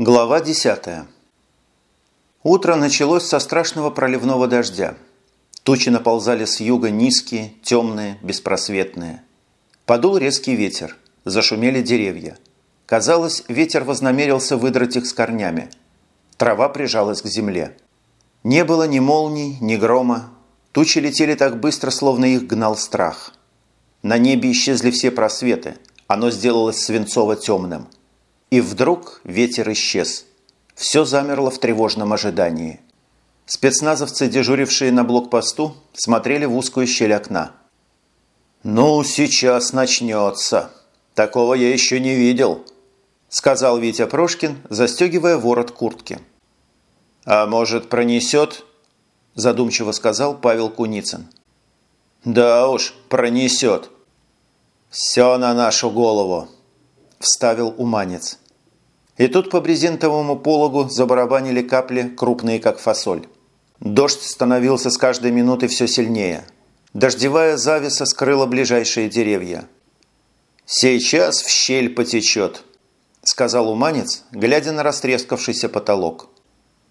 Глава 10. Утро началось со страшного проливного дождя. Тучи наползали с юга низкие, темные, беспросветные. Подул резкий ветер, зашумели деревья. Казалось, ветер вознамерился выдрать их с корнями. Трава прижалась к земле. Не было ни молний, ни грома. Тучи летели так быстро, словно их гнал страх. На небе исчезли все просветы. Оно сделалось свинцово-темным. И вдруг ветер исчез. Все замерло в тревожном ожидании. Спецназовцы, дежурившие на блокпосту, смотрели в узкую щель окна. «Ну, сейчас начнется. Такого я еще не видел», – сказал Витя Прошкин, застегивая ворот куртки. «А может, пронесет?» – задумчиво сказал Павел Куницын. «Да уж, пронесет. Все на нашу голову», – вставил Уманец. И тут по брезентовому пологу забарабанили капли, крупные как фасоль. Дождь становился с каждой минутой все сильнее. Дождевая завеса скрыла ближайшие деревья. «Сейчас в щель потечет», – сказал Уманец, глядя на растрескавшийся потолок.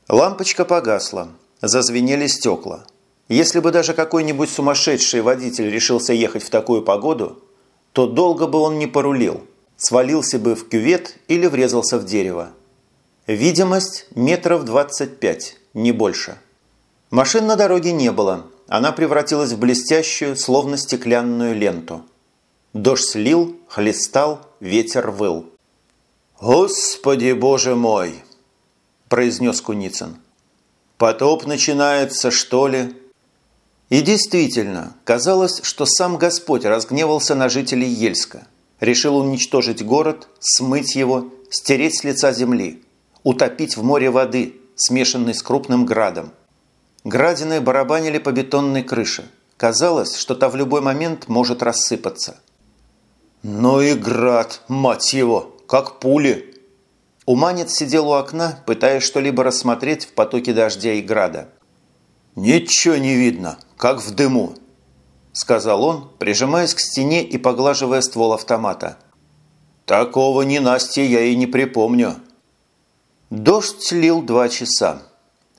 Лампочка погасла, зазвенели стекла. Если бы даже какой-нибудь сумасшедший водитель решился ехать в такую погоду, то долго бы он не порулил, свалился бы в кювет или врезался в дерево. Видимость метров 25, не больше. Машин на дороге не было, она превратилась в блестящую, словно стеклянную ленту. Дождь слил, хлестал, ветер выл. «Господи, боже мой!» – произнес Куницын. «Потоп начинается, что ли?» И действительно, казалось, что сам Господь разгневался на жителей Ельска, решил уничтожить город, смыть его, стереть с лица земли, утопить в море воды, смешанной с крупным градом, Градины барабанили по бетонной крыше. Казалось, что та в любой момент может рассыпаться. «Ну и град, мать его, как пули!» Уманец сидел у окна, пытаясь что-либо рассмотреть в потоке дождя и града. «Ничего не видно, как в дыму», – сказал он, прижимаясь к стене и поглаживая ствол автомата. «Такого ненастья я и не припомню». Дождь лил два часа.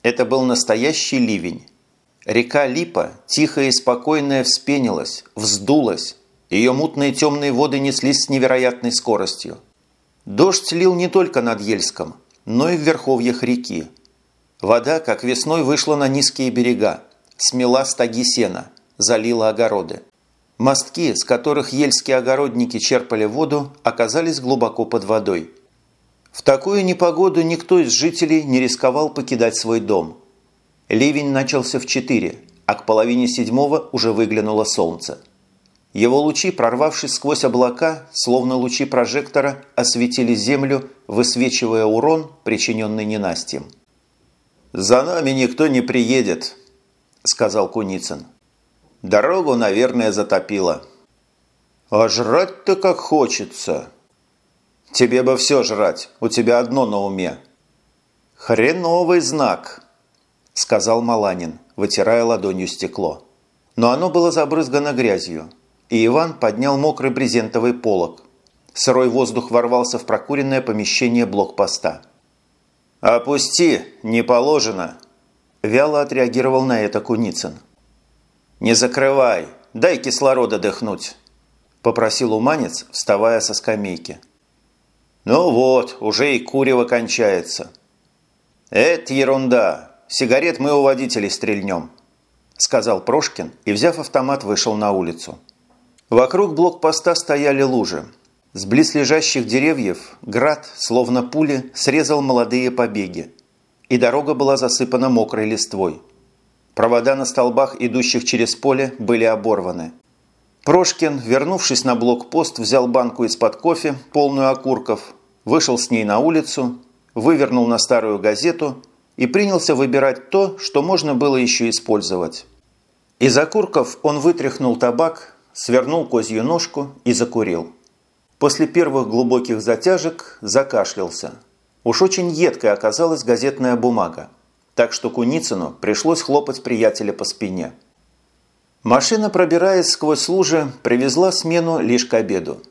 Это был настоящий ливень. Река Липа, тихая и спокойная, вспенилась, вздулась. Ее мутные темные воды неслись с невероятной скоростью. Дождь лил не только над Ельском, но и в верховьях реки. Вода, как весной, вышла на низкие берега, смела стаги сена, залила огороды. Мостки, с которых ельские огородники черпали воду, оказались глубоко под водой – в такую непогоду никто из жителей не рисковал покидать свой дом. Ливень начался в 4, а к половине седьмого уже выглянуло солнце. Его лучи, прорвавшись сквозь облака, словно лучи прожектора, осветили землю, высвечивая урон, причиненный ненастьем. «За нами никто не приедет», – сказал Куницын. «Дорогу, наверное, затопило». «А жрать-то как хочется», «Тебе бы все жрать, у тебя одно на уме». «Хреновый знак», – сказал Маланин, вытирая ладонью стекло. Но оно было забрызгано грязью, и Иван поднял мокрый брезентовый полог. Сырой воздух ворвался в прокуренное помещение блокпоста. «Опусти, не положено!» Вяло отреагировал на это Куницын. «Не закрывай, дай кислорода дыхнуть!» Попросил уманец, вставая со скамейки. Ну вот, уже и курево кончается. Это ерунда. Сигарет мы у водителей стрельнем, сказал Прошкин и, взяв автомат, вышел на улицу. Вокруг блокпоста стояли лужи. С близлежащих деревьев град, словно пули, срезал молодые побеги. И дорога была засыпана мокрой листвой. Провода на столбах, идущих через поле, были оборваны. Прошкин, вернувшись на блокпост, взял банку из-под кофе, полную окурков, вышел с ней на улицу, вывернул на старую газету и принялся выбирать то, что можно было еще использовать. Из окурков он вытряхнул табак, свернул козью ножку и закурил. После первых глубоких затяжек закашлялся. Уж очень едкой оказалась газетная бумага, так что Куницыну пришлось хлопать приятеля по спине – Машина, пробираясь сквозь лужи, привезла смену лишь к обеду.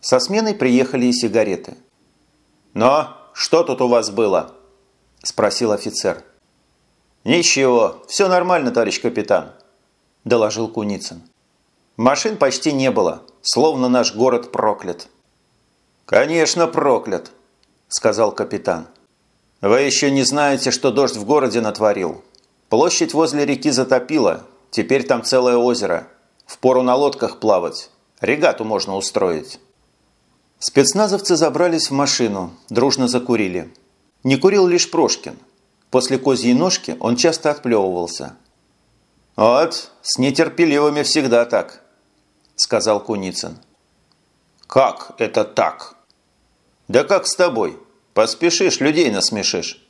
Со сменой приехали и сигареты. «Но, что тут у вас было?» – спросил офицер. «Ничего, все нормально, товарищ капитан», – доложил Куницын. «Машин почти не было, словно наш город проклят». «Конечно, проклят», – сказал капитан. «Вы еще не знаете, что дождь в городе натворил. Площадь возле реки затопила, теперь там целое озеро. Впору на лодках плавать. Регату можно устроить». Спецназовцы забрались в машину, дружно закурили. Не курил лишь Прошкин. После козьей ножки он часто отплевывался. «Вот, с нетерпеливыми всегда так», – сказал Куницын. «Как это так?» «Да как с тобой? Поспешишь, людей насмешишь».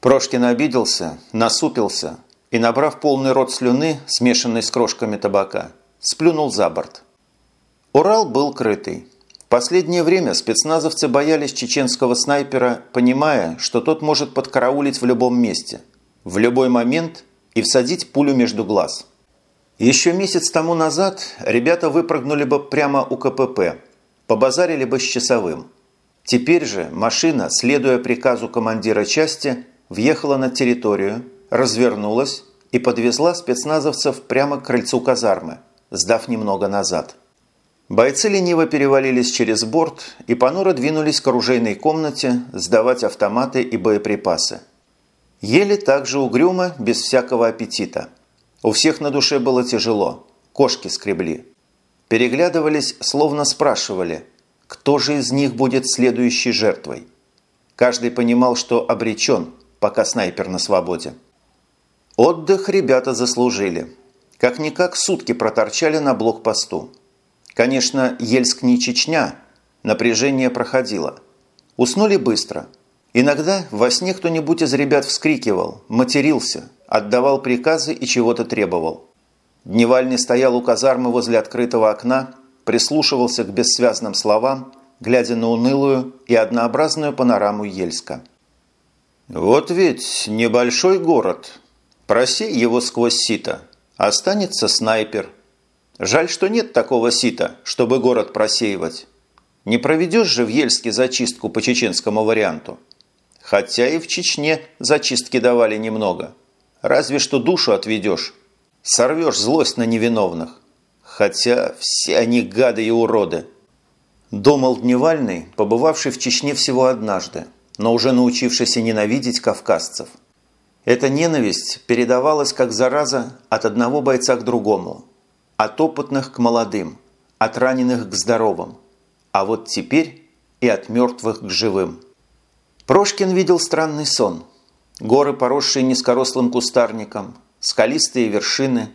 Прошкин обиделся, насупился и, набрав полный рот слюны, смешанной с крошками табака, сплюнул за борт. Урал был крытый последнее время спецназовцы боялись чеченского снайпера, понимая, что тот может подкараулить в любом месте, в любой момент и всадить пулю между глаз. Еще месяц тому назад ребята выпрыгнули бы прямо у КПП, побазарили бы с часовым. Теперь же машина, следуя приказу командира части, въехала на территорию, развернулась и подвезла спецназовцев прямо к крыльцу казармы, сдав немного назад. Бойцы лениво перевалились через борт и понуро двинулись к оружейной комнате сдавать автоматы и боеприпасы. Ели также угрюмо, без всякого аппетита. У всех на душе было тяжело, кошки скребли. Переглядывались, словно спрашивали, кто же из них будет следующей жертвой. Каждый понимал, что обречен, пока снайпер на свободе. Отдых ребята заслужили. Как-никак сутки проторчали на блокпосту. Конечно, Ельск не Чечня, напряжение проходило. Уснули быстро. Иногда во сне кто-нибудь из ребят вскрикивал, матерился, отдавал приказы и чего-то требовал. Дневальный стоял у казармы возле открытого окна, прислушивался к бессвязным словам, глядя на унылую и однообразную панораму Ельска. «Вот ведь небольшой город. Проси его сквозь сито. Останется снайпер – Жаль, что нет такого сита, чтобы город просеивать. Не проведешь же в Ельске зачистку по чеченскому варианту. Хотя и в Чечне зачистки давали немного. Разве что душу отведешь. Сорвешь злость на невиновных. Хотя все они гады и уроды. Думал Дневальный, побывавший в Чечне всего однажды, но уже научившийся ненавидеть кавказцев. Эта ненависть передавалась как зараза от одного бойца к другому – от опытных к молодым, от раненых к здоровым, а вот теперь и от мертвых к живым. Прошкин видел странный сон. Горы, поросшие низкорослым кустарником, скалистые вершины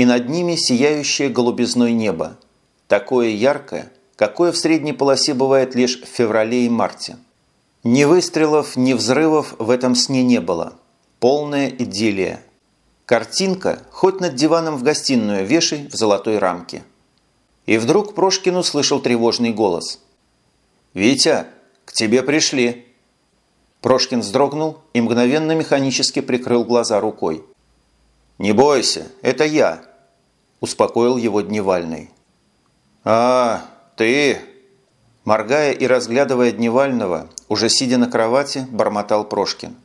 и над ними сияющее голубизной небо, такое яркое, какое в средней полосе бывает лишь в феврале и марте. Ни выстрелов, ни взрывов в этом сне не было. Полная идиллия – Картинка хоть над диваном в гостиную вешай в золотой рамке. И вдруг Прошкин услышал тревожный голос. «Витя, к тебе пришли!» Прошкин вздрогнул и мгновенно механически прикрыл глаза рукой. «Не бойся, это я!» – успокоил его Дневальный. «А, ты!» Моргая и разглядывая Дневального, уже сидя на кровати, бормотал Прошкин.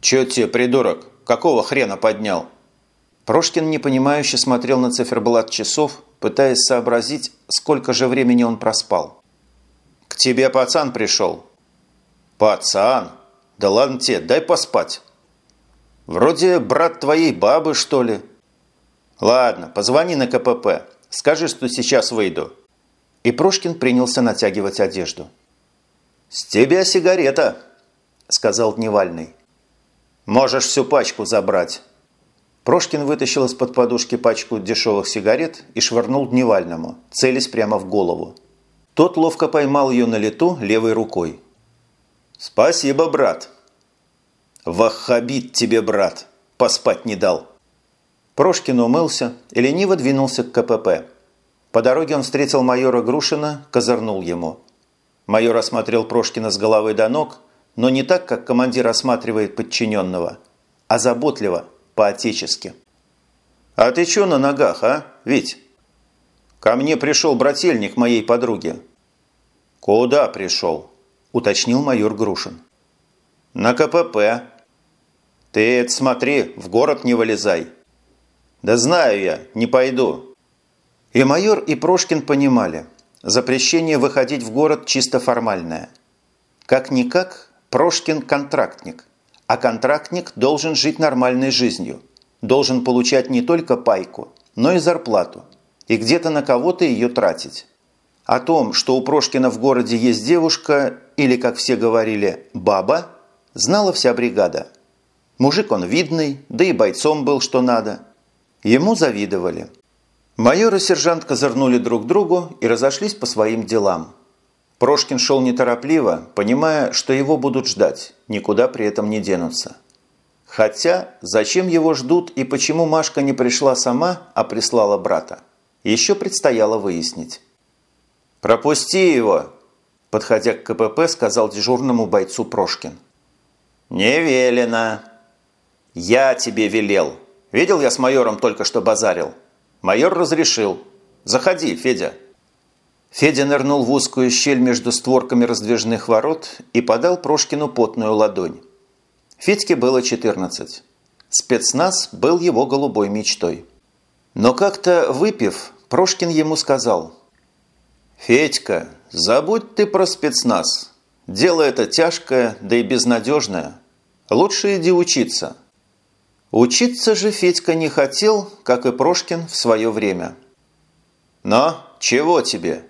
«Чё тебе, придурок, Какого хрена поднял?» Прошкин непонимающе смотрел на циферблат часов, пытаясь сообразить, сколько же времени он проспал. «К тебе пацан пришел». «Пацан? Да ладно тебе, дай поспать». «Вроде брат твоей бабы, что ли?» «Ладно, позвони на КПП. Скажи, что сейчас выйду». И Прошкин принялся натягивать одежду. «С тебя сигарета», – сказал Дневальный. «Можешь всю пачку забрать». Прошкин вытащил из-под подушки пачку дешевых сигарет и швырнул Дневальному, целясь прямо в голову. Тот ловко поймал ее на лету левой рукой. «Спасибо, брат». «Ваххабит тебе, брат!» Поспать не дал. Прошкин умылся и лениво двинулся к КПП. По дороге он встретил майора Грушина, козырнул ему. Майор осмотрел Прошкина с головы до ног но не так, как командир осматривает подчиненного, а заботливо, по-отечески. «А ты чё на ногах, а, Вить?» «Ко мне пришел брательник моей подруги». «Куда пришел?» уточнил майор Грушин. «На КПП». «Ты это смотри, в город не вылезай». «Да знаю я, не пойду». И майор, и Прошкин понимали, запрещение выходить в город чисто формальное. Как-никак, Прошкин – контрактник, а контрактник должен жить нормальной жизнью, должен получать не только пайку, но и зарплату, и где-то на кого-то ее тратить. О том, что у Прошкина в городе есть девушка, или, как все говорили, баба, знала вся бригада. Мужик он видный, да и бойцом был что надо. Ему завидовали. Майор и сержант козырнули друг другу и разошлись по своим делам. Прошкин шел неторопливо, понимая, что его будут ждать, никуда при этом не денутся. Хотя, зачем его ждут и почему Машка не пришла сама, а прислала брата, еще предстояло выяснить. «Пропусти его!» – подходя к КПП, сказал дежурному бойцу Прошкин. «Не велено!» «Я тебе велел! Видел я с майором только что базарил? Майор разрешил. Заходи, Федя!» Федя нырнул в узкую щель между створками раздвижных ворот и подал Прошкину потную ладонь. Федьке было 14. Спецназ был его голубой мечтой. Но как-то выпив, Прошкин ему сказал – «Федька, забудь ты про спецназ. Дело это тяжкое, да и безнадежное. Лучше иди учиться». Учиться же Федька не хотел, как и Прошкин в свое время. «Но чего тебе?»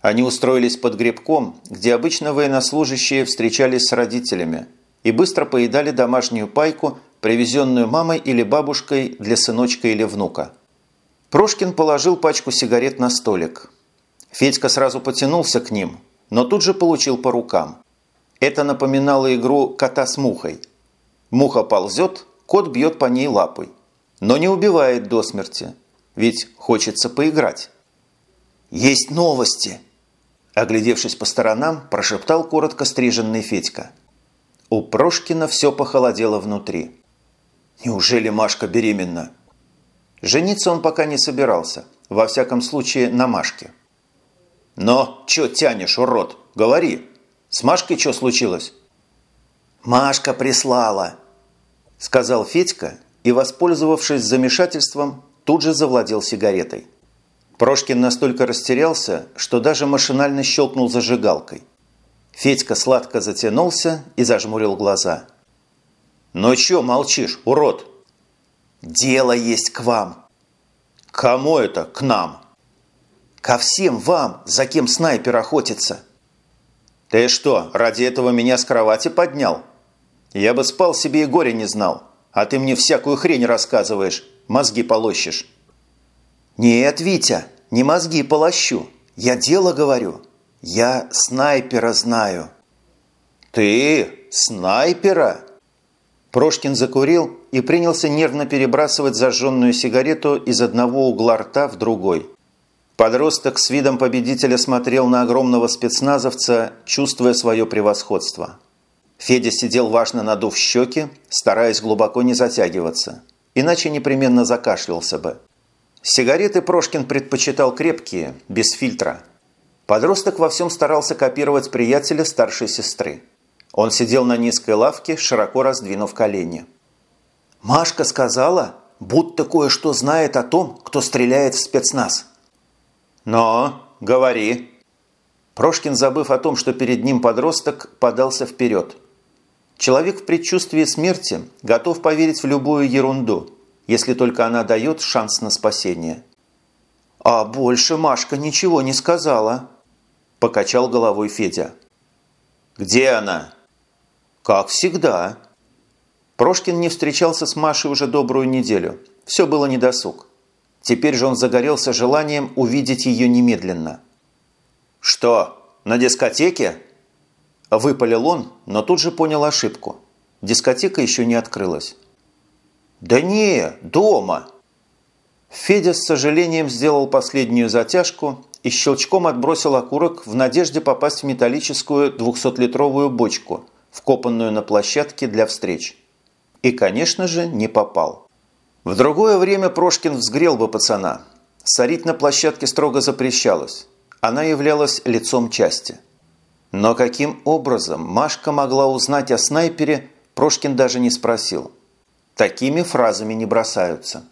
Они устроились под грибком, где обычно военнослужащие встречались с родителями и быстро поедали домашнюю пайку, привезенную мамой или бабушкой для сыночка или внука. Прошкин положил пачку сигарет на столик – Федька сразу потянулся к ним, но тут же получил по рукам. Это напоминало игру кота с мухой. Муха ползет, кот бьет по ней лапой. Но не убивает до смерти, ведь хочется поиграть. «Есть новости!» Оглядевшись по сторонам, прошептал коротко стриженный Федька. У Прошкина все похолодело внутри. Неужели Машка беременна? Жениться он пока не собирался, во всяком случае на Машке. «Но чё тянешь, урод? Говори. С Машкой что случилось?» «Машка прислала», – сказал Федька и, воспользовавшись замешательством, тут же завладел сигаретой. Прошкин настолько растерялся, что даже машинально щелкнул зажигалкой. Федька сладко затянулся и зажмурил глаза. «Ну чё молчишь, урод?» «Дело есть к вам». «Кому это к нам?» Ко всем вам, за кем снайпер охотится. Ты что, ради этого меня с кровати поднял? Я бы спал себе и горя не знал, а ты мне всякую хрень рассказываешь, мозги полощешь. Нет, Витя, не мозги полощу, я дело говорю. Я снайпера знаю. Ты снайпера? Прошкин закурил и принялся нервно перебрасывать зажженную сигарету из одного угла рта в другой. Подросток с видом победителя смотрел на огромного спецназовца, чувствуя свое превосходство. Федя сидел важно надув щеки, стараясь глубоко не затягиваться, иначе непременно закашлялся бы. Сигареты Прошкин предпочитал крепкие, без фильтра. Подросток во всем старался копировать приятеля старшей сестры. Он сидел на низкой лавке, широко раздвинув колени. «Машка сказала, будто кое-что знает о том, кто стреляет в спецназ», «Но, говори». Прошкин, забыв о том, что перед ним подросток, подался вперед. Человек в предчувствии смерти готов поверить в любую ерунду, если только она дает шанс на спасение. «А больше Машка ничего не сказала», – покачал головой Федя. «Где она?» «Как всегда». Прошкин не встречался с Машей уже добрую неделю. Все было недосуг. Теперь же он загорелся желанием увидеть ее немедленно. «Что, на дискотеке?» Выпалил он, но тут же понял ошибку. Дискотека еще не открылась. «Да не, дома!» Федя с сожалением сделал последнюю затяжку и щелчком отбросил окурок в надежде попасть в металлическую 200-литровую бочку, вкопанную на площадке для встреч. И, конечно же, не попал. В другое время Прошкин взгрел бы пацана. Сорить на площадке строго запрещалось. Она являлась лицом части. Но каким образом Машка могла узнать о снайпере, Прошкин даже не спросил. Такими фразами не бросаются.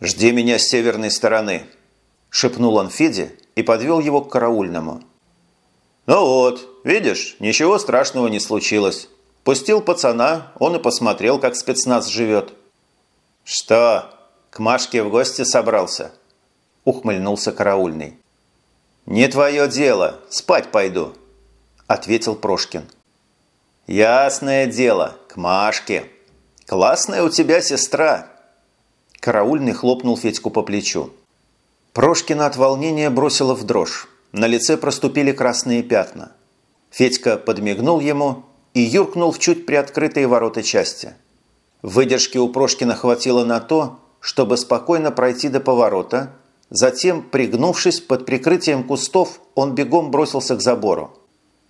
«Жди меня с северной стороны», – шепнул он Феде и подвел его к караульному. «Ну вот, видишь, ничего страшного не случилось. Пустил пацана, он и посмотрел, как спецназ живет». «Что, к Машке в гости собрался?» – ухмыльнулся караульный. «Не твое дело, спать пойду», – ответил Прошкин. «Ясное дело, к Машке. Классная у тебя сестра». Караульный хлопнул Федьку по плечу. Прошкина от волнения бросила в дрожь. На лице проступили красные пятна. Федька подмигнул ему и юркнул в чуть приоткрытые ворота части. Выдержки у Прошкина хватило на то, чтобы спокойно пройти до поворота, затем, пригнувшись под прикрытием кустов, он бегом бросился к забору.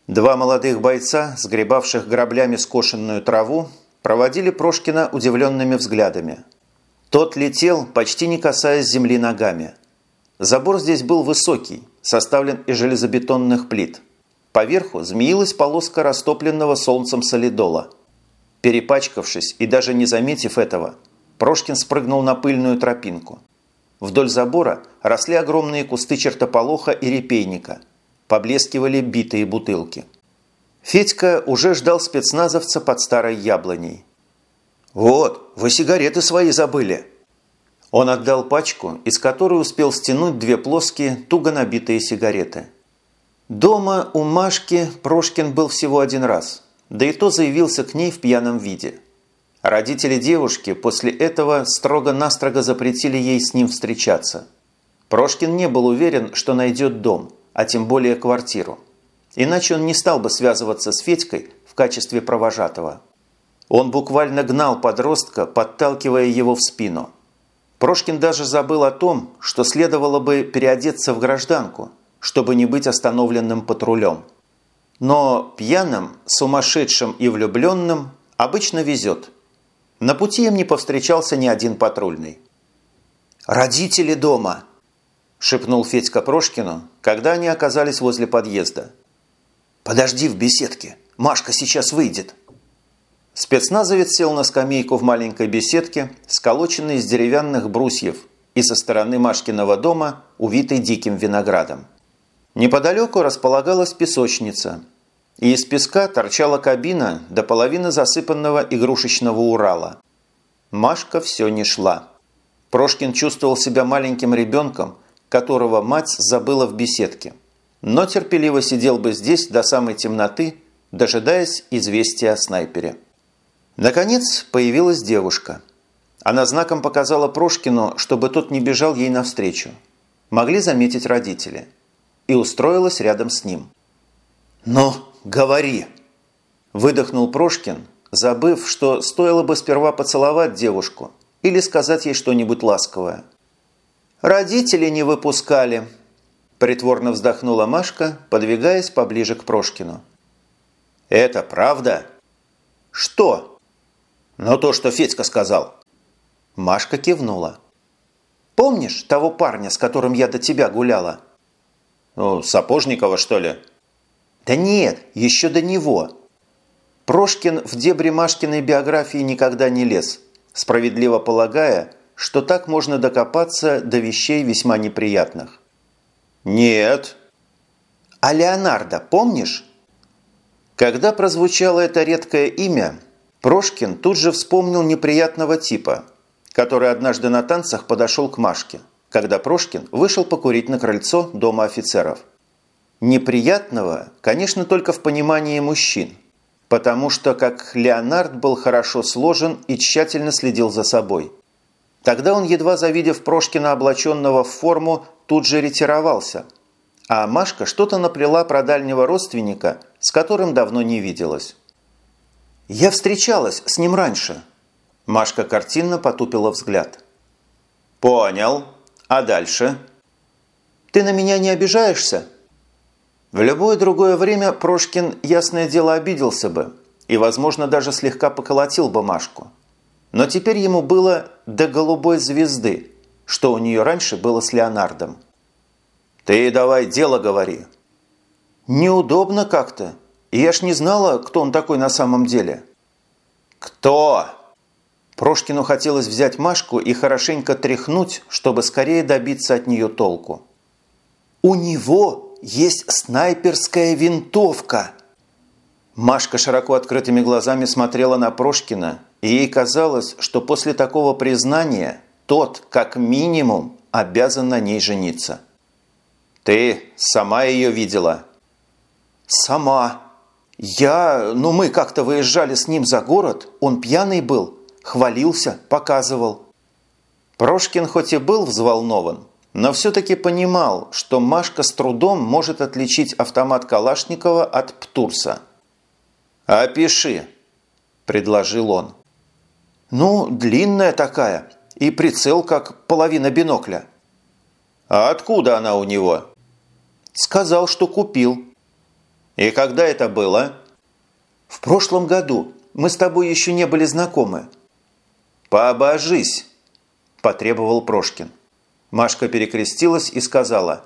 Два молодых бойца, сгребавших граблями скошенную траву, проводили Прошкина удивленными взглядами. Тот летел, почти не касаясь земли ногами – Забор здесь был высокий, составлен из железобетонных плит. Поверху змеилась полоска растопленного солнцем солидола. Перепачкавшись и даже не заметив этого, Прошкин спрыгнул на пыльную тропинку. Вдоль забора росли огромные кусты чертополоха и репейника. Поблескивали битые бутылки. Федька уже ждал спецназовца под старой яблоней. «Вот, вы сигареты свои забыли!» Он отдал пачку, из которой успел стянуть две плоские, туго набитые сигареты. Дома у Машки Прошкин был всего один раз, да и то заявился к ней в пьяном виде. Родители девушки после этого строго-настрого запретили ей с ним встречаться. Прошкин не был уверен, что найдет дом, а тем более квартиру. Иначе он не стал бы связываться с Федькой в качестве провожатого. Он буквально гнал подростка, подталкивая его в спину – Прошкин даже забыл о том, что следовало бы переодеться в гражданку, чтобы не быть остановленным патрулем. Но пьяным, сумасшедшим и влюбленным обычно везет. На пути им не повстречался ни один патрульный. «Родители дома!» – шепнул Федька Прошкину, когда они оказались возле подъезда. «Подожди в беседке, Машка сейчас выйдет». Спецназовец сел на скамейку в маленькой беседке, сколоченной из деревянных брусьев и со стороны Машкиного дома, увитой диким виноградом. Неподалеку располагалась песочница, и из песка торчала кабина до половины засыпанного игрушечного Урала. Машка все не шла. Прошкин чувствовал себя маленьким ребенком, которого мать забыла в беседке, но терпеливо сидел бы здесь до самой темноты, дожидаясь известия о снайпере. Наконец появилась девушка. Она знаком показала Прошкину, чтобы тот не бежал ей навстречу. Могли заметить родители. И устроилась рядом с ним. «Ну, говори!» Выдохнул Прошкин, забыв, что стоило бы сперва поцеловать девушку или сказать ей что-нибудь ласковое. «Родители не выпускали», – притворно вздохнула Машка, подвигаясь поближе к Прошкину. «Это правда?» «Что?» «Но то, что Федька сказал». Машка кивнула. «Помнишь того парня, с которым я до тебя гуляла?» «Ну, Сапожникова, что ли?» «Да нет, еще до него». Прошкин в дебри Машкиной биографии никогда не лез, справедливо полагая, что так можно докопаться до вещей весьма неприятных. «Нет». «А Леонардо помнишь?» Когда прозвучало это редкое имя, Прошкин тут же вспомнил неприятного типа, который однажды на танцах подошел к Машке, когда Прошкин вышел покурить на крыльцо дома офицеров. Неприятного, конечно, только в понимании мужчин, потому что, как Леонард был хорошо сложен и тщательно следил за собой. Тогда он, едва завидев Прошкина, облаченного в форму, тут же ретировался, а Машка что-то наплела про дальнего родственника, с которым давно не виделась. «Я встречалась с ним раньше». Машка картинно потупила взгляд. «Понял. А дальше?» «Ты на меня не обижаешься?» В любое другое время Прошкин, ясное дело, обиделся бы и, возможно, даже слегка поколотил бы Машку. Но теперь ему было до голубой звезды, что у нее раньше было с Леонардом. «Ты давай дело говори». Неудобно как-то. Я ж не знала, кто он такой на самом деле. Кто? Прошкину хотелось взять Машку и хорошенько тряхнуть, чтобы скорее добиться от нее толку. «У него есть снайперская винтовка!» Машка широко открытыми глазами смотрела на Прошкина, и ей казалось, что после такого признания тот, как минимум, обязан на ней жениться. «Ты сама ее видела?» «Сама. Я... Ну, мы как-то выезжали с ним за город, он пьяный был, хвалился, показывал». Прошкин хоть и был взволнован, но все-таки понимал, что Машка с трудом может отличить автомат Калашникова от Птурса – «Опиши», – предложил он. «Ну, длинная такая, и прицел как половина бинокля». «А откуда она у него?» «Сказал, что купил». «И когда это было?» «В прошлом году. Мы с тобой еще не были знакомы». «Пообожись», – потребовал Прошкин. Машка перекрестилась и сказала,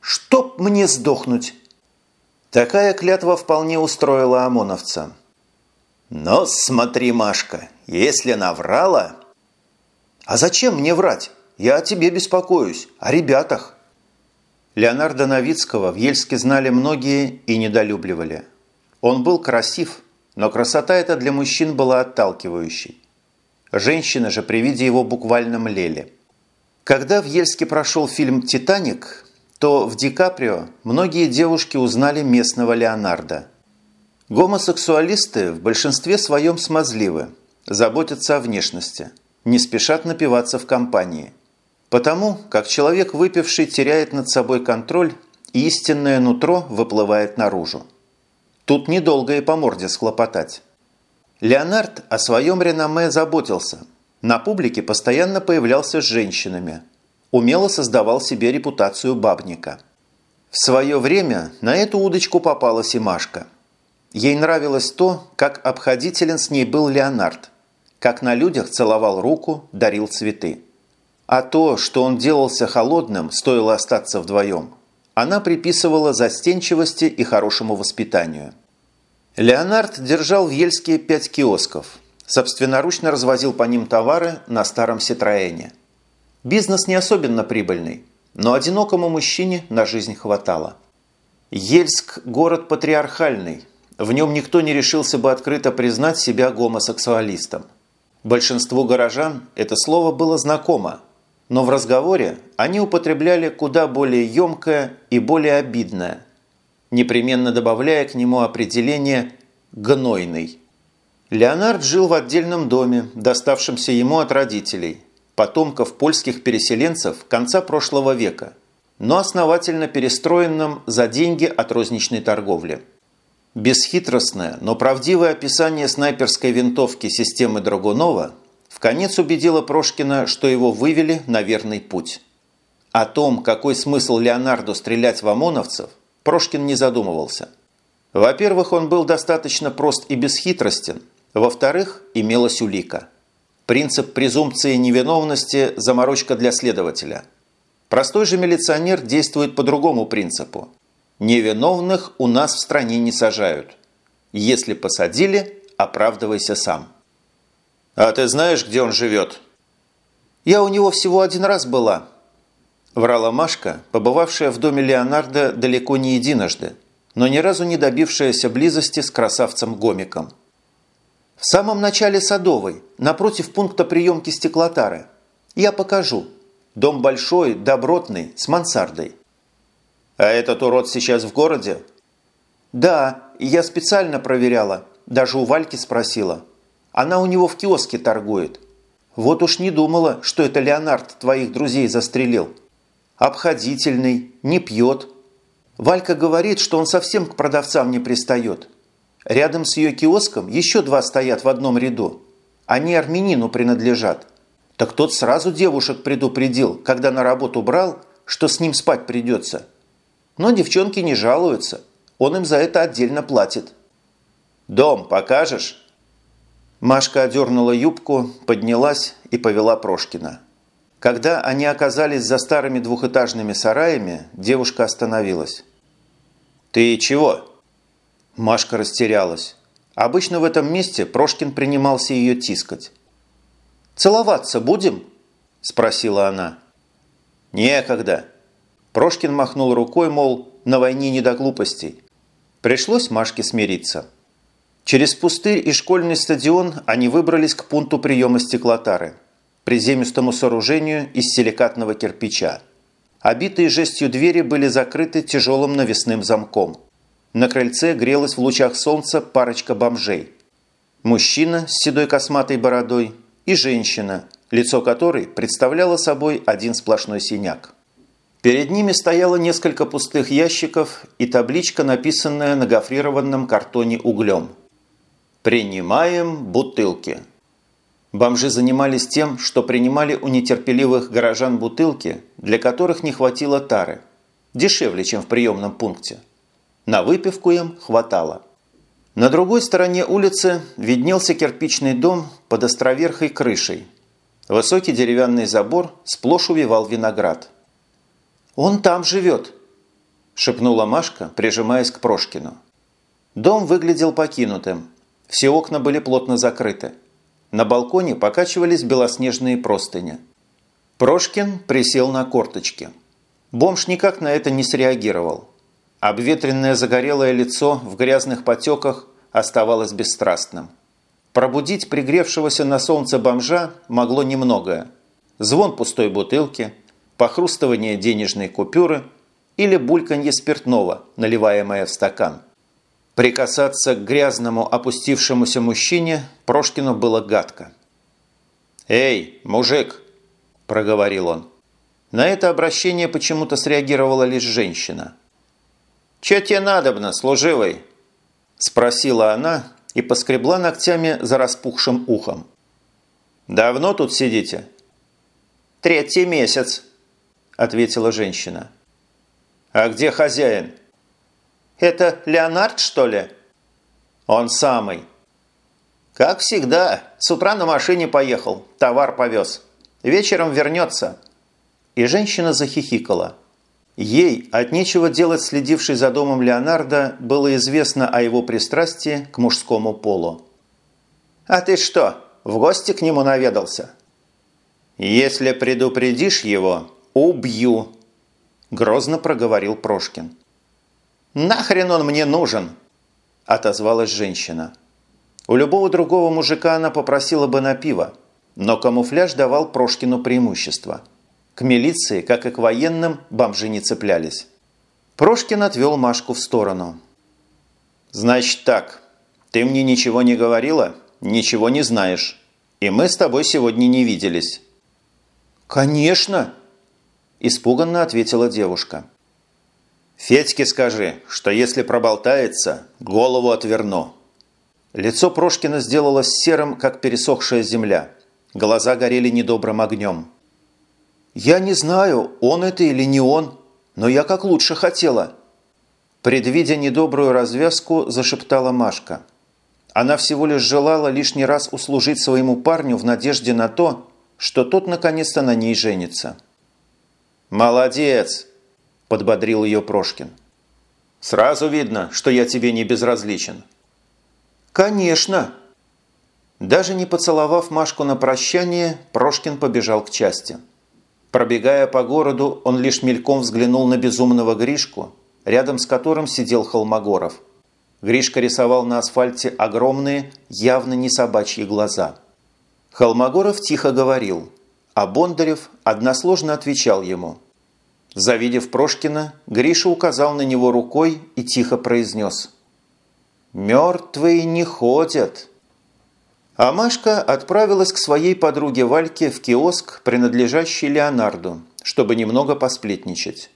«Чтоб мне сдохнуть!» Такая клятва вполне устроила ОМОНовца. «Но смотри, Машка, если наврала...» «А зачем мне врать? Я о тебе беспокоюсь, о ребятах». Леонардо Новицкого в Ельске знали многие и недолюбливали. Он был красив, но красота эта для мужчин была отталкивающей. Женщины же при виде его буквально млели. Когда в Ельске прошел фильм «Титаник», то в Ди Каприо многие девушки узнали местного Леонардо. Гомосексуалисты в большинстве своем смазливы, заботятся о внешности, не спешат напиваться в компании. Потому как человек выпивший теряет над собой контроль, и истинное нутро выплывает наружу. Тут недолго и по морде схлопотать. Леонард о своем реноме заботился. На публике постоянно появлялся с женщинами – умело создавал себе репутацию бабника. В свое время на эту удочку попалась и Машка. Ей нравилось то, как обходителен с ней был Леонард, как на людях целовал руку, дарил цветы. А то, что он делался холодным, стоило остаться вдвоем, она приписывала застенчивости и хорошему воспитанию. Леонард держал в Ельске пять киосков, собственноручно развозил по ним товары на старом Ситроэне – Бизнес не особенно прибыльный, но одинокому мужчине на жизнь хватало. Ельск – город патриархальный, в нем никто не решился бы открыто признать себя гомосексуалистом. Большинству горожан это слово было знакомо, но в разговоре они употребляли куда более емкое и более обидное, непременно добавляя к нему определение «гнойный». Леонард жил в отдельном доме, доставшемся ему от родителей, потомков польских переселенцев конца прошлого века, но основательно перестроенном за деньги от розничной торговли. Бесхитростное, но правдивое описание снайперской винтовки системы Драгунова в конец убедило Прошкина, что его вывели на верный путь. О том, какой смысл Леонарду стрелять в ОМОНовцев, Прошкин не задумывался. Во-первых, он был достаточно прост и бесхитростен. Во-вторых, имелась улика – Принцип презумпции невиновности – заморочка для следователя. Простой же милиционер действует по другому принципу. Невиновных у нас в стране не сажают. Если посадили, оправдывайся сам. «А ты знаешь, где он живет?» «Я у него всего один раз была», – врала Машка, побывавшая в доме Леонардо далеко не единожды, но ни разу не добившаяся близости с красавцем-гомиком. В самом начале Садовой, напротив пункта приемки стеклотары. Я покажу. Дом большой, добротный, с мансардой. А этот урод сейчас в городе? Да, я специально проверяла. Даже у Вальки спросила. Она у него в киоске торгует. Вот уж не думала, что это Леонард твоих друзей застрелил. Обходительный, не пьет. Валька говорит, что он совсем к продавцам не пристает. Рядом с ее киоском еще два стоят в одном ряду. Они армянину принадлежат. Так тот сразу девушек предупредил, когда на работу брал, что с ним спать придется. Но девчонки не жалуются. Он им за это отдельно платит. «Дом покажешь?» Машка одернула юбку, поднялась и повела Прошкина. Когда они оказались за старыми двухэтажными сараями, девушка остановилась. «Ты чего?» Машка растерялась. Обычно в этом месте Прошкин принимался ее тискать. «Целоваться будем?» – спросила она. «Некогда». Прошкин махнул рукой, мол, на войне не до глупостей. Пришлось Машке смириться. Через пустырь и школьный стадион они выбрались к пункту приема стеклотары, приземистому сооружению из силикатного кирпича. Обитые жестью двери были закрыты тяжелым навесным замком. На крыльце грелась в лучах солнца парочка бомжей. Мужчина с седой косматой бородой и женщина, лицо которой представляло собой один сплошной синяк. Перед ними стояло несколько пустых ящиков и табличка, написанная на гофрированном картоне углем. «Принимаем бутылки». Бомжи занимались тем, что принимали у нетерпеливых горожан бутылки, для которых не хватило тары. Дешевле, чем в приемном пункте. На выпивку им хватало. На другой стороне улицы виднелся кирпичный дом под островерхой крышей. Высокий деревянный забор сплошь увивал виноград. «Он там живет», – шепнула Машка, прижимаясь к Прошкину. Дом выглядел покинутым. Все окна были плотно закрыты. На балконе покачивались белоснежные простыни. Прошкин присел на корточки. Бомж никак на это не среагировал. Обветренное загорелое лицо в грязных потеках оставалось бесстрастным. Пробудить пригревшегося на солнце бомжа могло немногое. Звон пустой бутылки, похрустывание денежной купюры или бульканье спиртного, наливаемое в стакан. Прикасаться к грязному опустившемуся мужчине Прошкину было гадко. «Эй, мужик!» – проговорил он. На это обращение почему-то среагировала лишь женщина. «Че тебе надобно, служивый?» – спросила она и поскребла ногтями за распухшим ухом. «Давно тут сидите?» «Третий месяц», – ответила женщина. «А где хозяин?» Это Леонард, что ли?» «Он самый». «Как всегда. С утра на машине поехал, товар повез. Вечером вернется». И женщина захихикала. Ей, от нечего делать следившей за домом Леонардо, было известно о его пристрастии к мужскому полу. «А ты что, в гости к нему наведался?» «Если предупредишь его, убью», – грозно проговорил Прошкин. «Нахрен он мне нужен?» – отозвалась женщина. У любого другого мужика она попросила бы на пиво, но камуфляж давал Прошкину преимущество. К милиции, как и к военным, бомжи не цеплялись. Прошкин отвел Машку в сторону. «Значит так, ты мне ничего не говорила, ничего не знаешь, и мы с тобой сегодня не виделись». «Конечно!» – испуганно ответила девушка. «Федьке скажи, что если проболтается, голову отверну». Лицо Прошкина сделалось серым, как пересохшая земля. Глаза горели недобрым огнем. «Я не знаю, он это или не он, но я как лучше хотела». Предвидя недобрую развязку, зашептала Машка. Она всего лишь желала лишний раз услужить своему парню в надежде на то, что тот наконец-то на ней женится. «Молодец!» – подбодрил ее Прошкин. «Сразу видно, что я тебе не безразличен». «Конечно!» Даже не поцеловав Машку на прощание, Прошкин побежал к части. Пробегая по городу, он лишь мельком взглянул на безумного Гришку, рядом с которым сидел Холмогоров. Гришка рисовал на асфальте огромные, явно не собачьи глаза. Холмогоров тихо говорил, а Бондарев односложно отвечал ему – Завидев Прошкина, Гриша указал на него рукой и тихо произнес. «Мертвые не ходят». А Машка отправилась к своей подруге Вальке в киоск, принадлежащий Леонарду, чтобы немного посплетничать.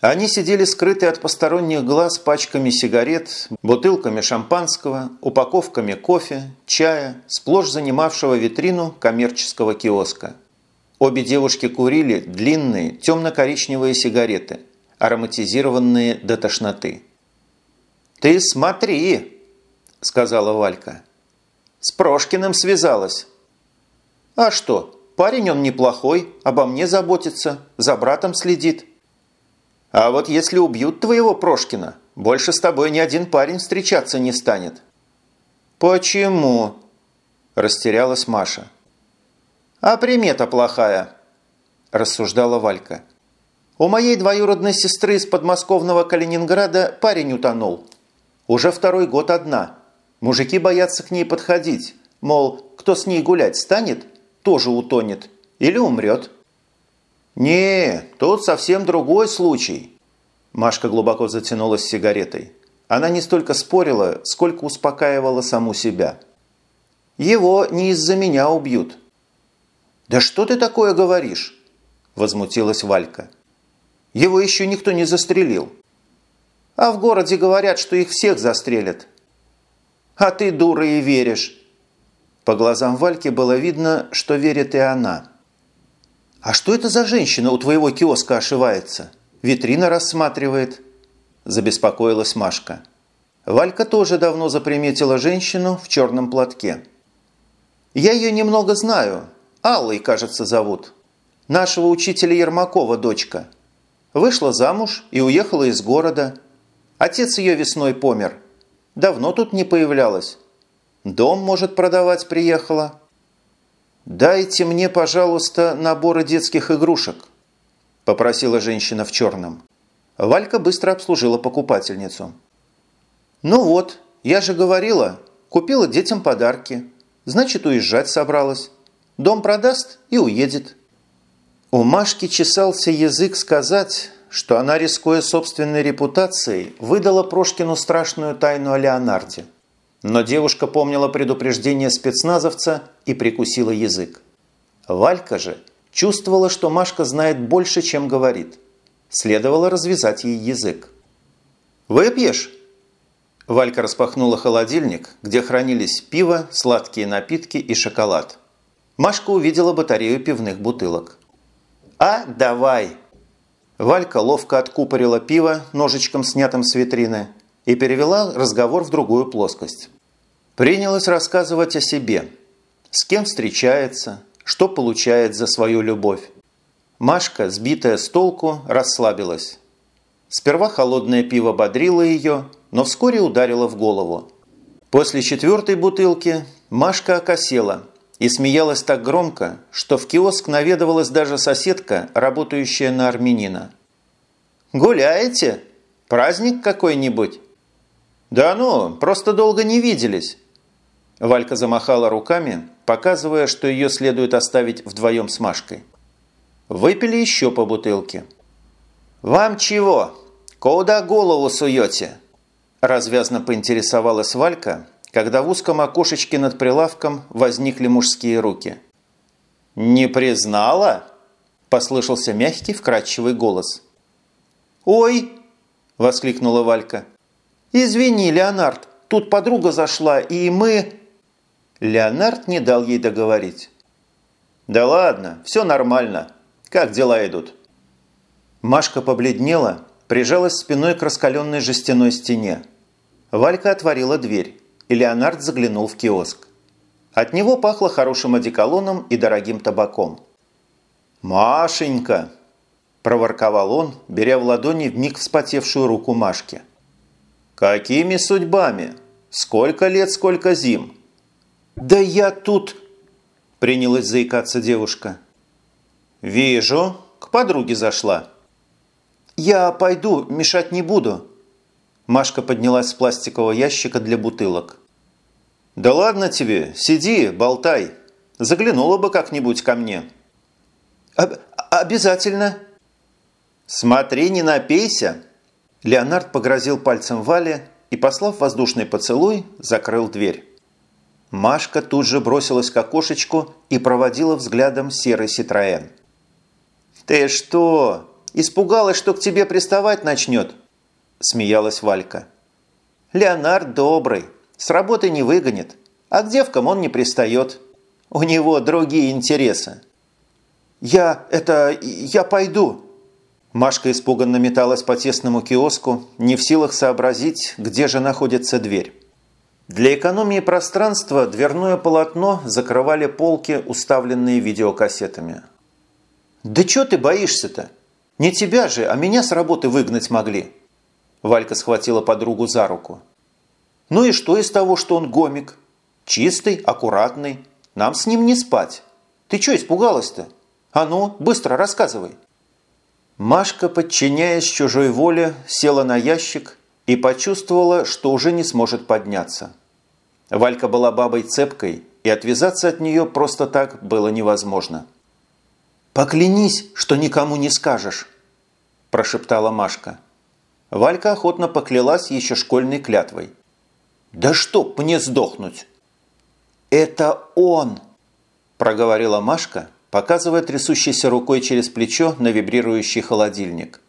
Они сидели скрытые от посторонних глаз пачками сигарет, бутылками шампанского, упаковками кофе, чая, сплошь занимавшего витрину коммерческого киоска. Обе девушки курили длинные темно-коричневые сигареты, ароматизированные до тошноты. «Ты смотри!» – сказала Валька. «С Прошкиным связалась». «А что, парень он неплохой, обо мне заботится, за братом следит». «А вот если убьют твоего Прошкина, больше с тобой ни один парень встречаться не станет». «Почему?» – растерялась Маша. «А примета плохая», – рассуждала Валька. «У моей двоюродной сестры из подмосковного Калининграда парень утонул. Уже второй год одна. Мужики боятся к ней подходить. Мол, кто с ней гулять станет, тоже утонет или умрет». «Не, тут совсем другой случай». Машка глубоко затянулась сигаретой. Она не столько спорила, сколько успокаивала саму себя. «Его не из-за меня убьют». «Да что ты такое говоришь?» – возмутилась Валька. «Его еще никто не застрелил». «А в городе говорят, что их всех застрелят». «А ты, дура, и веришь». По глазам Вальки было видно, что верит и она. «А что это за женщина у твоего киоска ошивается? Витрина рассматривает?» Забеспокоилась Машка. Валька тоже давно заприметила женщину в черном платке. «Я ее немного знаю. Аллой, кажется, зовут. Нашего учителя Ермакова дочка. Вышла замуж и уехала из города. Отец ее весной помер. Давно тут не появлялась. Дом, может, продавать приехала». «Дайте мне, пожалуйста, наборы детских игрушек», – попросила женщина в черном. Валька быстро обслужила покупательницу. «Ну вот, я же говорила, купила детям подарки. Значит, уезжать собралась. Дом продаст и уедет». У Машки чесался язык сказать, что она, рискуя собственной репутацией, выдала Прошкину страшную тайну о Леонарде – но девушка помнила предупреждение спецназовца и прикусила язык. Валька же чувствовала, что Машка знает больше, чем говорит. Следовало развязать ей язык. «Выпьешь?» Валька распахнула холодильник, где хранились пиво, сладкие напитки и шоколад. Машка увидела батарею пивных бутылок. «А, давай!» Валька ловко откупорила пиво ножичком, снятым с витрины, и перевела разговор в другую плоскость. Принялась рассказывать о себе, с кем встречается, что получает за свою любовь. Машка, сбитая с толку, расслабилась. Сперва холодное пиво бодрило ее, но вскоре ударило в голову. После четвертой бутылки Машка окосела и смеялась так громко, что в киоск наведывалась даже соседка, работающая на армянина. «Гуляете? Праздник какой-нибудь?» «Да ну, просто долго не виделись». Валька замахала руками, показывая, что ее следует оставить вдвоем с Машкой. Выпили еще по бутылке. «Вам чего? Куда голову суете?» Развязно поинтересовалась Валька, когда в узком окошечке над прилавком возникли мужские руки. «Не признала?» – послышался мягкий, вкрадчивый голос. «Ой!» – воскликнула Валька. «Извини, Леонард, тут подруга зашла, и мы...» Леонард не дал ей договорить. «Да ладно, все нормально. Как дела идут?» Машка побледнела, прижалась спиной к раскаленной жестяной стене. Валька отворила дверь, Леонард заглянул в киоск. От него пахло хорошим одеколоном и дорогим табаком. «Машенька!» – проворковал он, беря в ладони вмиг вспотевшую руку Машки – «Какими судьбами? Сколько лет, сколько зим?» «Да я тут...» – принялась заикаться девушка. «Вижу, к подруге зашла». «Я пойду, мешать не буду». Машка поднялась с пластикового ящика для бутылок. «Да ладно тебе, сиди, болтай. Заглянула бы как-нибудь ко мне». Об «Обязательно». «Смотри, не напейся, Леонард погрозил пальцем Вале и, послав воздушный поцелуй, закрыл дверь. Машка тут же бросилась к окошечку и проводила взглядом серый Ситроен. «Ты что, испугалась, что к тебе приставать начнет?» – смеялась Валька. «Леонард добрый, с работы не выгонит, а к девкам он не пристает. У него другие интересы». «Я... это... я пойду», Машка испуганно металась по тесному киоску, не в силах сообразить, где же находится дверь. Для экономии пространства дверное полотно закрывали полки, уставленные видеокассетами. «Да чего ты боишься-то? Не тебя же, а меня с работы выгнать могли!» Валька схватила подругу за руку. «Ну и что из того, что он гомик? Чистый, аккуратный. Нам с ним не спать. Ты что испугалась-то? А ну, быстро рассказывай». Машка, подчиняясь чужой воле, села на ящик и почувствовала, что уже не сможет подняться. Валька была бабой цепкой, и отвязаться от нее просто так было невозможно. «Поклянись, что никому не скажешь», – прошептала Машка. Валька охотно поклялась еще школьной клятвой. «Да чтоб мне сдохнуть!» «Это он!» – проговорила Машка, показывая трясущейся рукой через плечо на вибрирующий холодильник.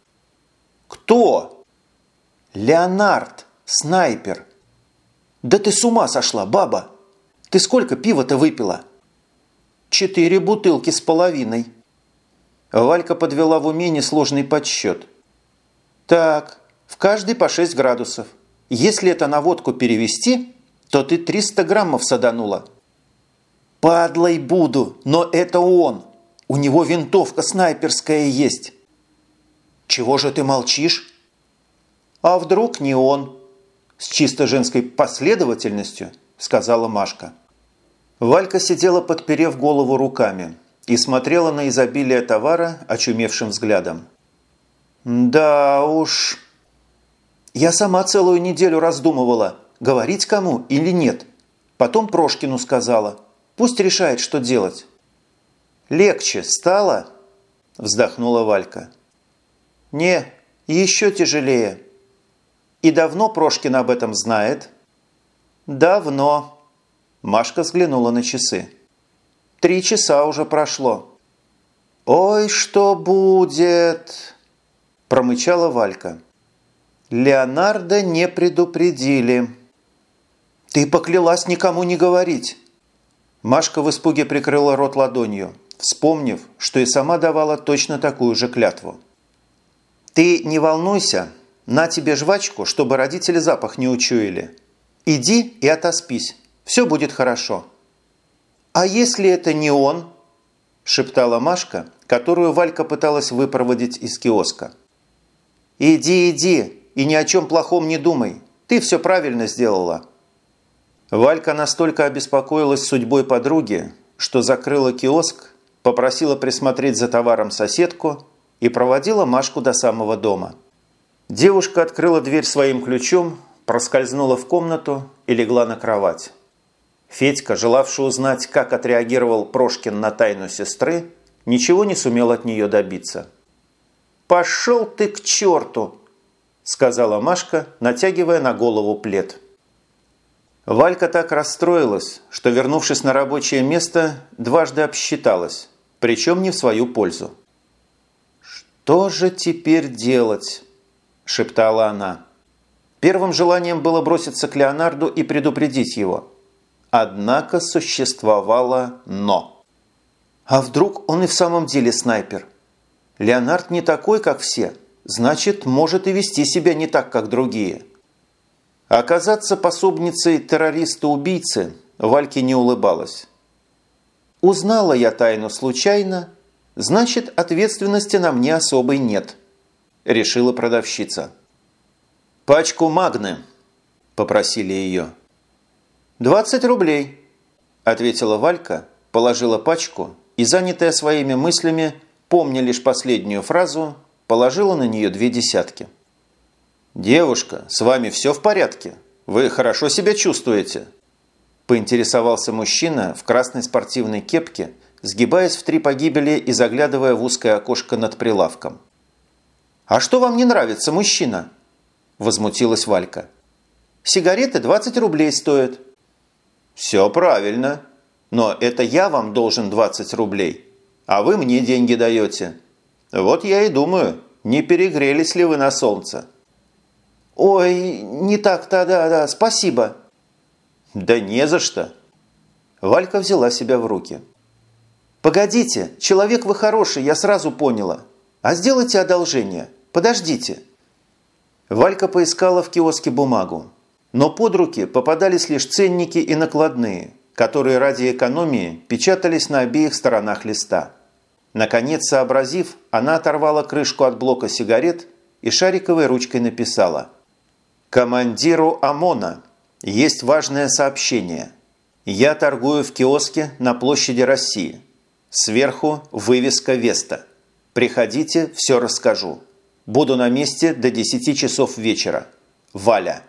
«Кто?» «Леонард, снайпер!» «Да ты с ума сошла, баба! Ты сколько пива-то выпила?» «Четыре бутылки с половиной». Валька подвела в уме несложный подсчет. «Так, в каждый по 6 градусов. Если это на водку перевести, то ты 300 граммов саданула. Падлой буду, но это он. У него винтовка снайперская есть. Чего же ты молчишь? А вдруг не он? С чисто женской последовательностью, сказала Машка. Валька сидела, подперев голову руками, и смотрела на изобилие товара очумевшим взглядом. «Да уж...» Я сама целую неделю раздумывала, говорить кому или нет. Потом Прошкину сказала. Пусть решает, что делать. «Легче стало?» – вздохнула Валька. «Не, еще тяжелее. И давно Прошкин об этом знает?» «Давно». Машка взглянула на часы. «Три часа уже прошло». «Ой, что будет?» – промычала Валька. Леонардо не предупредили. «Ты поклялась никому не говорить!» Машка в испуге прикрыла рот ладонью, вспомнив, что и сама давала точно такую же клятву. «Ты не волнуйся, на тебе жвачку, чтобы родители запах не учуяли. Иди и отоспись, все будет хорошо». «А если это не он?» – шептала Машка, которую Валька пыталась выпроводить из киоска. «Иди, иди, и ни о чем плохом не думай. Ты все правильно сделала». Валька настолько обеспокоилась судьбой подруги, что закрыла киоск, попросила присмотреть за товаром соседку и проводила Машку до самого дома. Девушка открыла дверь своим ключом, проскользнула в комнату и легла на кровать. Федька, желавший узнать, как отреагировал Прошкин на тайну сестры, ничего не сумел от нее добиться. «Пошел ты к черту!» Сказала Машка, натягивая на голову плед. Валька так расстроилась, что, вернувшись на рабочее место, дважды обсчиталась, причем не в свою пользу. «Что же теперь делать?» – шептала она. Первым желанием было броситься к Леонарду и предупредить его. Однако существовало «но». А вдруг он и в самом деле снайпер? Леонард не такой, как все – значит, может и вести себя не так, как другие. Оказаться пособницей террориста-убийцы Вальке не улыбалась. «Узнала я тайну случайно, значит, ответственности на мне особой нет», – решила продавщица. «Пачку магны», – попросили ее. «Двадцать рублей», – ответила Валька, положила пачку и, занятая своими мыслями, помня лишь последнюю фразу, положила на нее две десятки. «Девушка, с вами все в порядке? Вы хорошо себя чувствуете?» Поинтересовался мужчина в красной спортивной кепке, сгибаясь в три погибели и заглядывая в узкое окошко над прилавком. «А что вам не нравится, мужчина?» – возмутилась Валька. «Сигареты 20 рублей стоят». «Все правильно. Но это я вам должен 20 рублей, а вы мне деньги даете. Вот я и думаю, не перегрелись ли вы на солнце?» «Ой, не так-то, да-да, спасибо». «Да не за что». Валька взяла себя в руки. «Погодите, человек вы хороший, я сразу поняла. А сделайте одолжение. Подождите». Валька поискала в киоске бумагу. Но под руки попадались лишь ценники и накладные, которые ради экономии печатались на обеих сторонах листа. Наконец, сообразив, она оторвала крышку от блока сигарет и шариковой ручкой написала Командиру ОМОНа есть важное сообщение. Я торгую в киоске на площади России. Сверху вывеска «Веста». Приходите, все расскажу. Буду на месте до 10 часов вечера. Валя.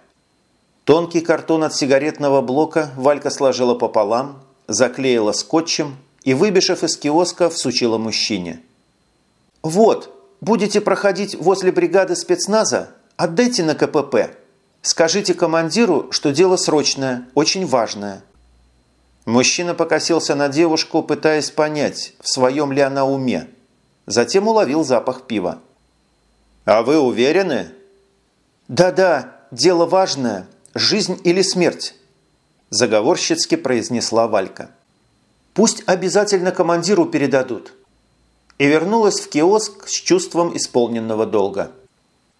Тонкий картон от сигаретного блока Валька сложила пополам, заклеила скотчем и, выбежав из киоска, всучила мужчине. «Вот, будете проходить возле бригады спецназа, отдайте на КПП. Скажите командиру, что дело срочное, очень важное». Мужчина покосился на девушку, пытаясь понять, в своем ли она уме. Затем уловил запах пива. «А вы уверены?» «Да-да, дело важное. Жизнь или смерть?» Заговорщицки произнесла Валька. «Пусть обязательно командиру передадут». И вернулась в киоск с чувством исполненного долга.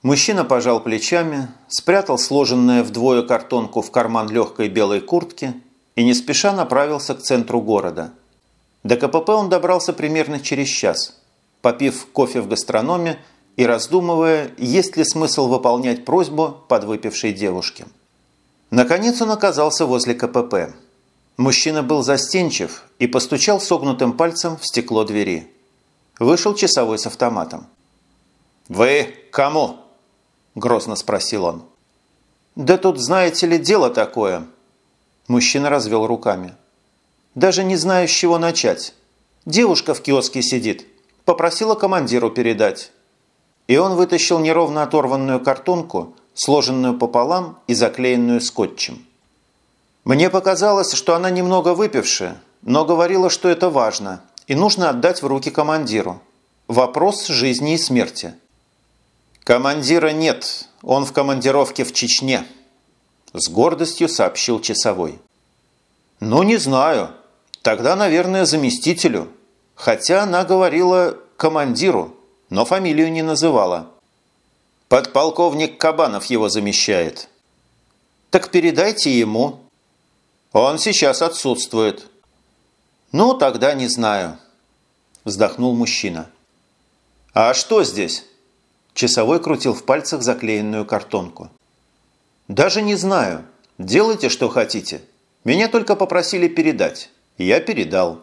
Мужчина пожал плечами, спрятал сложенную вдвое картонку в карман легкой белой куртки и не спеша направился к центру города. До КПП он добрался примерно через час, попив кофе в гастрономе и раздумывая, есть ли смысл выполнять просьбу подвыпившей девушки. Наконец он оказался возле КПП. Мужчина был застенчив и постучал согнутым пальцем в стекло двери. Вышел часовой с автоматом. «Вы кому?» – грозно спросил он. «Да тут, знаете ли, дело такое», Мужчина развел руками. «Даже не знаю, с чего начать. Девушка в киоске сидит. Попросила командиру передать». И он вытащил неровно оторванную картонку, сложенную пополам и заклеенную скотчем. Мне показалось, что она немного выпившая, но говорила, что это важно, и нужно отдать в руки командиру. Вопрос жизни и смерти. «Командира нет, он в командировке в Чечне», с гордостью сообщил часовой. «Ну, не знаю. Тогда, наверное, заместителю. Хотя она говорила командиру, но фамилию не называла. Подполковник Кабанов его замещает». «Так передайте ему». «Он сейчас отсутствует». «Ну, тогда не знаю», – вздохнул мужчина. «А что здесь?» Часовой крутил в пальцах заклеенную картонку. «Даже не знаю. Делайте, что хотите. Меня только попросили передать. Я передал.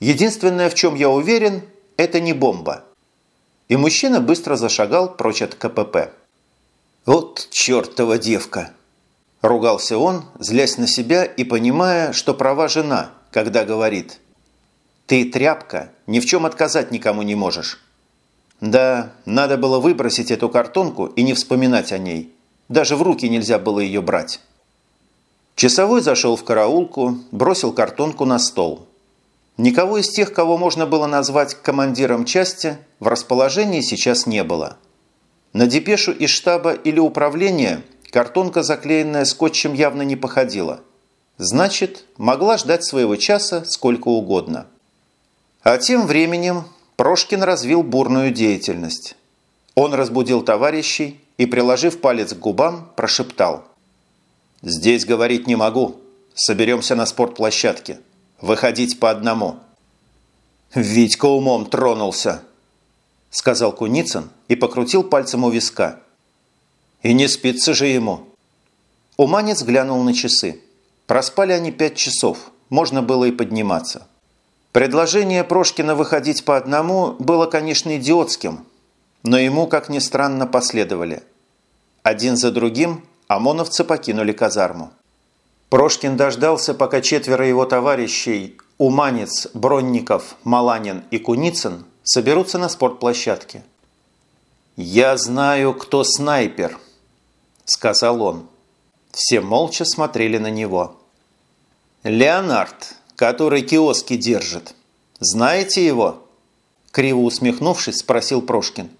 Единственное, в чем я уверен, это не бомба». И мужчина быстро зашагал прочь от КПП. «Вот чертова девка!» Ругался он, злясь на себя и понимая, что права жена, когда говорит «Ты тряпка, ни в чем отказать никому не можешь». Да, надо было выбросить эту картонку и не вспоминать о ней. Даже в руки нельзя было ее брать. Часовой зашел в караулку, бросил картонку на стол. Никого из тех, кого можно было назвать командиром части, в расположении сейчас не было. На депешу из штаба или управления картонка, заклеенная скотчем, явно не походила. Значит, могла ждать своего часа сколько угодно. А тем временем Прошкин развил бурную деятельность. Он разбудил товарищей, и, приложив палец к губам, прошептал. «Здесь говорить не могу. Соберемся на спортплощадке. Выходить по одному». «Витька умом тронулся», – сказал Куницын и покрутил пальцем у виска. «И не спится же ему». Уманец глянул на часы. Проспали они пять часов, можно было и подниматься. Предложение Прошкина выходить по одному было, конечно, идиотским, но ему, как ни странно, последовали. Один за другим ОМОНовцы покинули казарму. Прошкин дождался, пока четверо его товарищей Уманец, Бронников, Маланин и Куницын соберутся на спортплощадке. «Я знаю, кто снайпер», – сказал он. Все молча смотрели на него. «Леонард, который киоски держит. Знаете его?» Криво усмехнувшись, спросил Прошкин.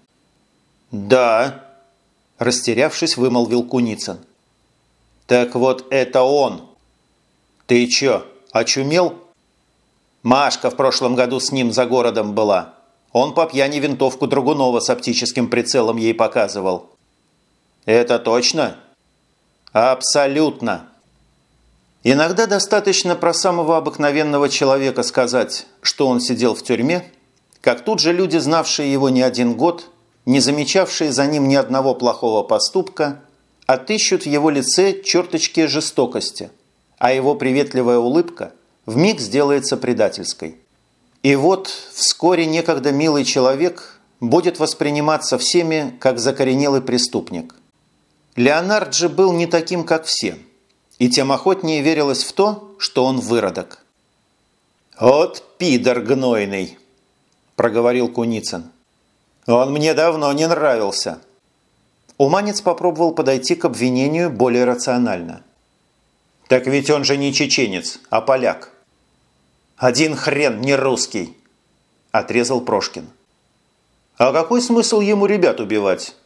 «Да», – растерявшись, вымолвил Куницын. «Так вот это он!» «Ты чё, очумел?» «Машка в прошлом году с ним за городом была. Он по пьяни винтовку Драгунова с оптическим прицелом ей показывал». «Это точно?» «Абсолютно!» Иногда достаточно про самого обыкновенного человека сказать, что он сидел в тюрьме, как тут же люди, знавшие его не один год, не замечавшие за ним ни одного плохого поступка, отыщут в его лице черточки жестокости, а его приветливая улыбка вмиг сделается предательской. И вот вскоре некогда милый человек будет восприниматься всеми как закоренелый преступник. Леонард же был не таким, как все, и тем охотнее верилось в то, что он выродок. «Вот пидор гнойный!» – проговорил Куницын. «Он мне давно не нравился». Уманец попробовал подойти к обвинению более рационально. «Так ведь он же не чеченец, а поляк». «Один хрен не русский!» – отрезал Прошкин. «А какой смысл ему ребят убивать?» –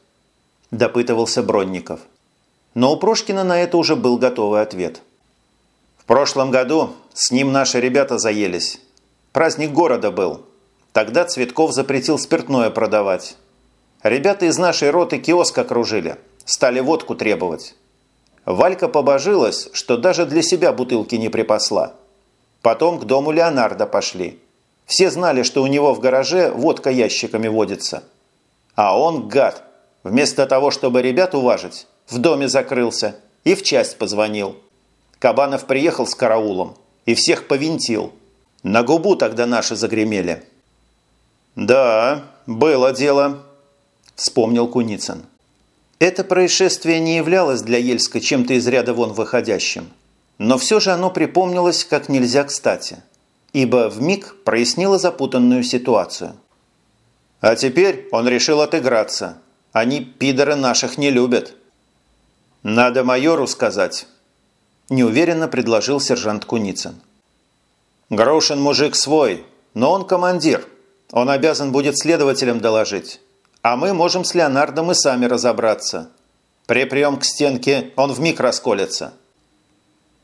допытывался Бронников. Но у Прошкина на это уже был готовый ответ. «В прошлом году с ним наши ребята заелись. Праздник города был. Тогда Цветков запретил спиртное продавать. Ребята из нашей роты киоск окружили. Стали водку требовать. Валька побожилась, что даже для себя бутылки не припасла. Потом к дому Леонардо пошли. Все знали, что у него в гараже водка ящиками водится. А он, гад, вместо того, чтобы ребят уважить, в доме закрылся и в часть позвонил. Кабанов приехал с караулом и всех повинтил. На губу тогда наши загремели. «Да, было дело», – вспомнил Куницын. Это происшествие не являлось для Ельска чем-то из ряда вон выходящим. Но все же оно припомнилось как нельзя кстати, ибо в миг прояснило запутанную ситуацию. А теперь он решил отыграться. Они пидоры наших не любят. Надо майору сказать, неуверенно предложил сержант Куницын. Грошин мужик свой, но он командир. Он обязан будет следователям доложить. А мы можем с Леонардом и сами разобраться. Припрем к стенке, он вмиг расколется.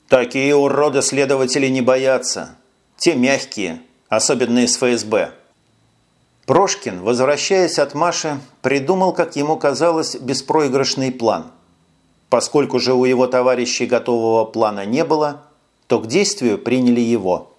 Такие уроды следователи не боятся. Те мягкие, особенно из ФСБ. Прошкин, возвращаясь от Маши, придумал, как ему казалось, беспроигрышный план – Поскольку же у его товарищей готового плана не было, то к действию приняли его –